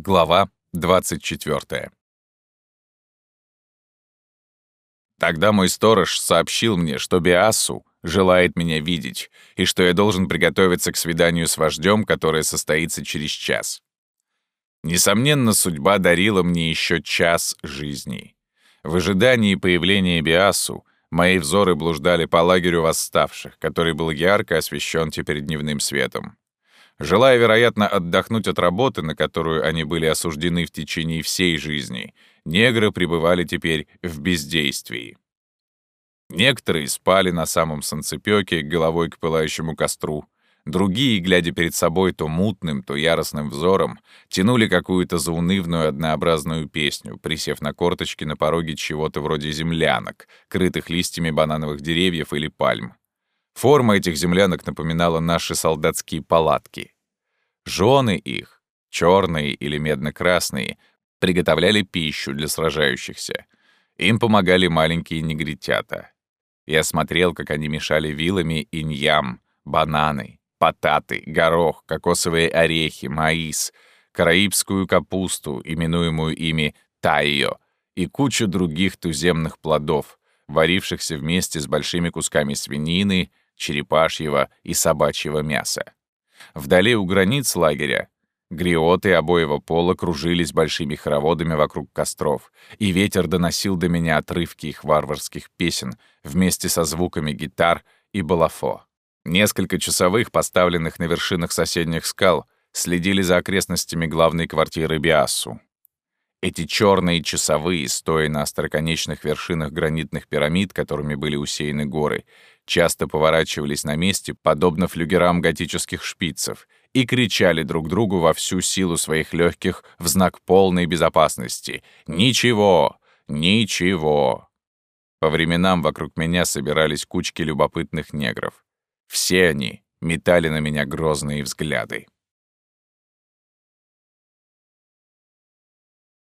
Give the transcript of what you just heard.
Глава 24. Тогда мой сторож сообщил мне, что Биасу желает меня видеть, и что я должен приготовиться к свиданию с вождем, которое состоится через час. Несомненно, судьба дарила мне еще час жизни. В ожидании появления Биасу мои взоры блуждали по лагерю восставших, который был ярко освещен теперь дневным светом. Желая, вероятно, отдохнуть от работы, на которую они были осуждены в течение всей жизни, негры пребывали теперь в бездействии. Некоторые спали на самом санцепёке, головой к пылающему костру. Другие, глядя перед собой то мутным, то яростным взором, тянули какую-то заунывную однообразную песню, присев на корточки на пороге чего-то вроде землянок, крытых листьями банановых деревьев или пальм. Форма этих землянок напоминала наши солдатские палатки. Жены их, черные или медно-красные, приготовляли пищу для сражающихся. Им помогали маленькие негритята. Я смотрел, как они мешали вилами иньям, бананы, потаты, горох, кокосовые орехи, маис, караибскую капусту, именуемую ими тайо, и кучу других туземных плодов, варившихся вместе с большими кусками свинины, черепашьего и собачьего мяса. Вдали у границ лагеря гриоты обоего пола кружились большими хороводами вокруг костров, и ветер доносил до меня отрывки их варварских песен вместе со звуками гитар и балафо. Несколько часовых, поставленных на вершинах соседних скал, следили за окрестностями главной квартиры Биасу. Эти черные часовые, стоя на остроконечных вершинах гранитных пирамид, которыми были усеяны горы, часто поворачивались на месте, подобно флюгерам готических шпицев, и кричали друг другу во всю силу своих легких в знак полной безопасности. «Ничего! Ничего!» По временам вокруг меня собирались кучки любопытных негров. Все они метали на меня грозные взгляды.